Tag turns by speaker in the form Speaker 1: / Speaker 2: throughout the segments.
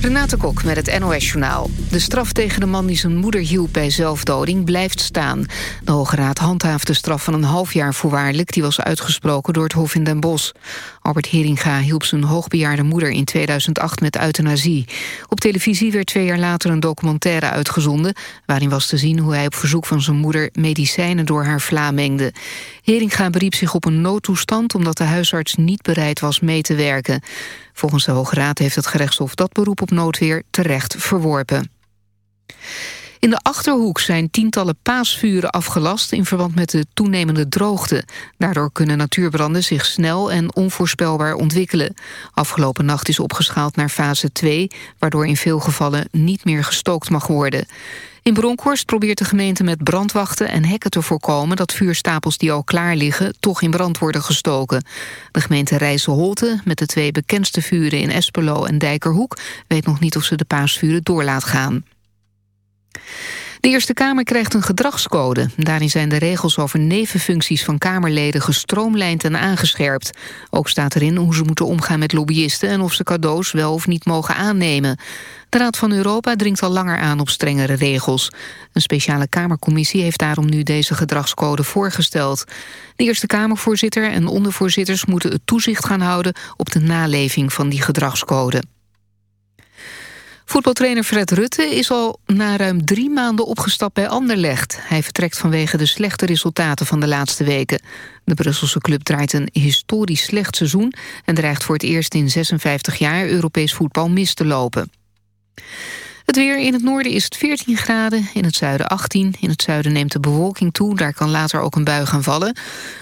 Speaker 1: Renate Kok met het NOS Journaal. De straf tegen de man die zijn moeder hielp bij zelfdoding blijft staan. De Hoge Raad handhaaft de straf van een half jaar voorwaardelijk... die was uitgesproken door het Hof in Den Bosch. Albert Heringa hielp zijn hoogbejaarde moeder in 2008 met euthanasie. Op televisie werd twee jaar later een documentaire uitgezonden... waarin was te zien hoe hij op verzoek van zijn moeder... medicijnen door haar vla mengde. Heringa beriep zich op een noodtoestand... omdat de huisarts niet bereid was mee te werken. Volgens de Hoge Raad heeft het gerechtshof dat beroep op noodweer terecht verworpen. In de Achterhoek zijn tientallen paasvuren afgelast... in verband met de toenemende droogte. Daardoor kunnen natuurbranden zich snel en onvoorspelbaar ontwikkelen. Afgelopen nacht is opgeschaald naar fase 2... waardoor in veel gevallen niet meer gestookt mag worden. In Bronkhorst probeert de gemeente met brandwachten en hekken te voorkomen... dat vuurstapels die al klaar liggen toch in brand worden gestoken. De gemeente Rijsselholte, met de twee bekendste vuren in Espelo en Dijkerhoek... weet nog niet of ze de paasvuren door laat gaan. De Eerste Kamer krijgt een gedragscode. Daarin zijn de regels over nevenfuncties van Kamerleden gestroomlijnd en aangescherpt. Ook staat erin hoe ze moeten omgaan met lobbyisten... en of ze cadeaus wel of niet mogen aannemen. De Raad van Europa dringt al langer aan op strengere regels. Een speciale Kamercommissie heeft daarom nu deze gedragscode voorgesteld. De Eerste Kamervoorzitter en ondervoorzitters moeten het toezicht gaan houden... op de naleving van die gedragscode. Voetbaltrainer Fred Rutte is al na ruim drie maanden opgestapt bij Anderlecht. Hij vertrekt vanwege de slechte resultaten van de laatste weken. De Brusselse club draait een historisch slecht seizoen... en dreigt voor het eerst in 56 jaar Europees voetbal mis te lopen. Het weer in het noorden is het 14 graden, in het zuiden 18. In het zuiden neemt de bewolking toe, daar kan later ook een bui gaan vallen.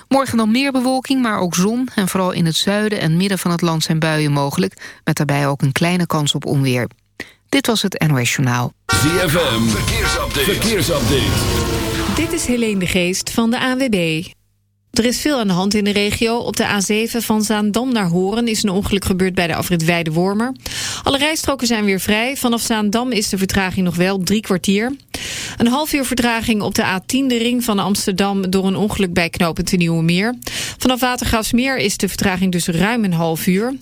Speaker 1: Morgen dan meer bewolking, maar ook zon. En vooral in het zuiden en midden van het land zijn buien mogelijk... met daarbij ook een kleine kans op onweer. Dit was het NOS Journaal.
Speaker 2: ZFM, verkeersupdate. verkeersupdate.
Speaker 3: Dit is Helene de Geest van de ANWB. Er is veel aan de hand in de regio. Op de A7 van Zaandam naar Horen is een ongeluk gebeurd bij de afrit Weide-Wormer. Alle rijstroken zijn weer vrij. Vanaf Zaandam is de vertraging nog wel drie kwartier. Een half uur vertraging op de A10, de ring van Amsterdam... door een ongeluk bij knooppunt de Nieuwe Meer. Vanaf Watergraafsmeer is de vertraging dus ruim een half uur.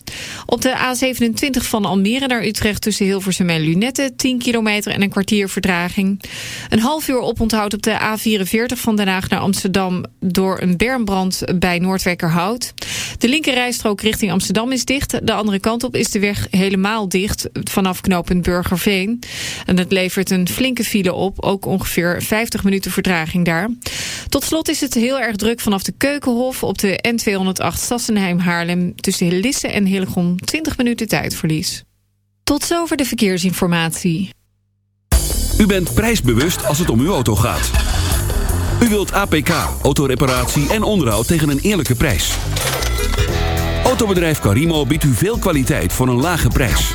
Speaker 3: Op de A27 van Almere naar Utrecht tussen Hilversum en Lunette... 10 kilometer en een kwartier vertraging. Een half uur oponthoud op de A44 van Den Haag naar Amsterdam... door een bermbrand bij Noordwijkerhout. De linkerrijstrook richting Amsterdam is dicht. De andere kant op is de weg helemaal dicht vanaf knooppunt Burgerveen. En dat levert een flinke file op, ook ongeveer 50 minuten vertraging daar. Tot slot is het heel erg druk vanaf de Keukenhof op de N208 Sassenheim-Haarlem... tussen Lisse en Hillegom 20 minuten tijdverlies. Tot zover de verkeersinformatie.
Speaker 2: U bent prijsbewust als het om uw auto gaat. U wilt APK, autoreparatie en onderhoud tegen een eerlijke prijs. Autobedrijf Carimo biedt u veel kwaliteit voor een lage prijs.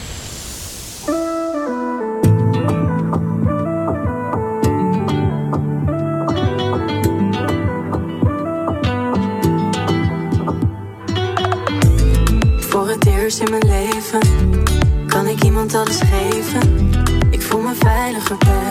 Speaker 4: in mijn leven? Kan ik iemand alles geven? Ik voel me veiliger bij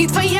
Speaker 5: И твоя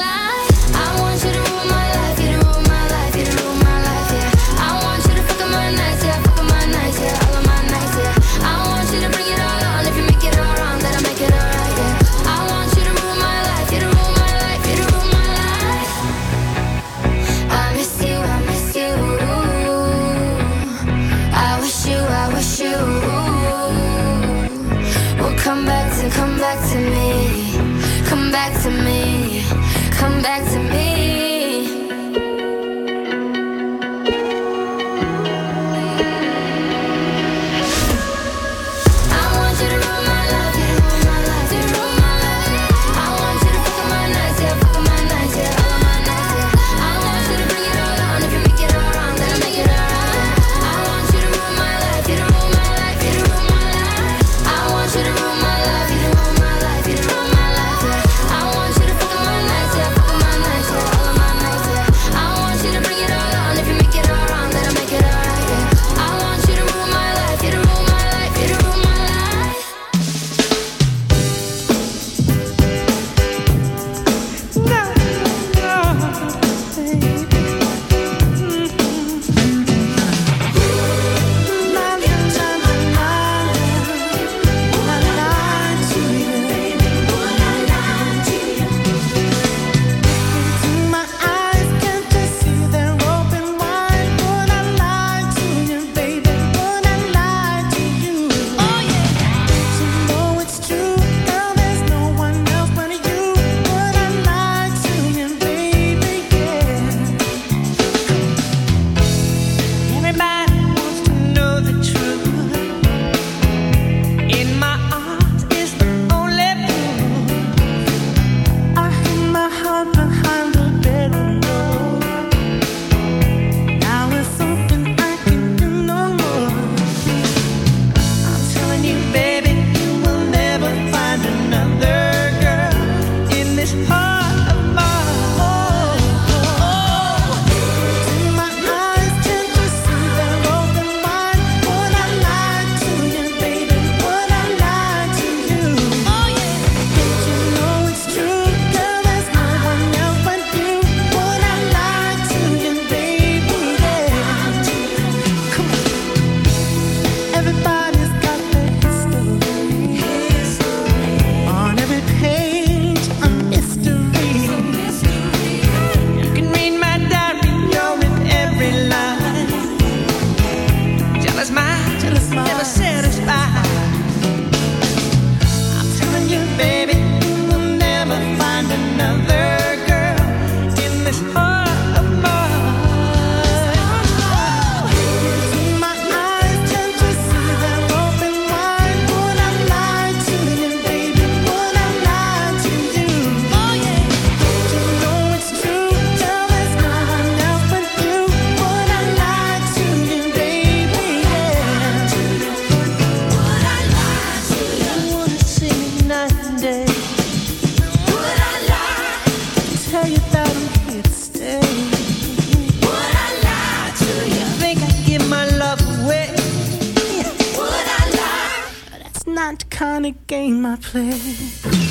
Speaker 4: kind of game I play.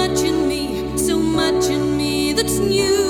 Speaker 6: much in me, so much in me
Speaker 7: that's new.